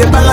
Mire para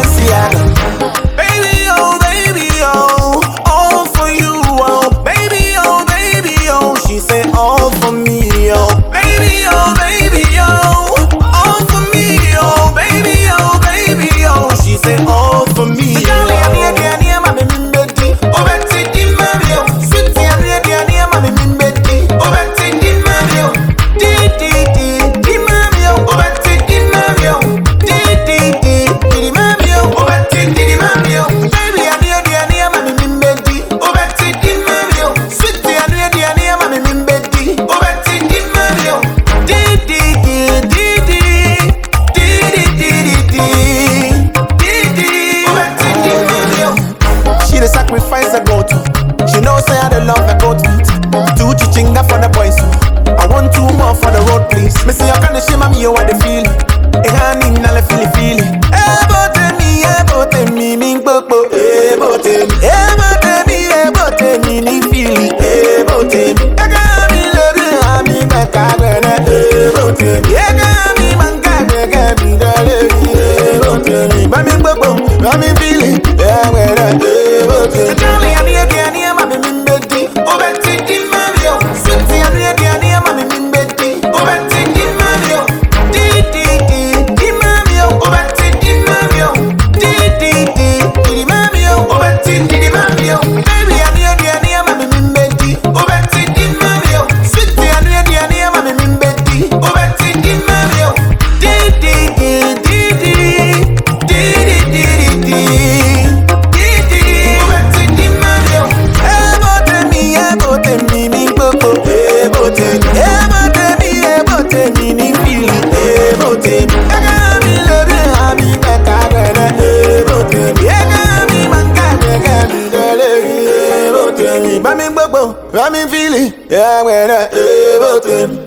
refines the goat. She knows say I the love the goat feet. Two chiching for the boys. Rami feeling, yeah, when I everything.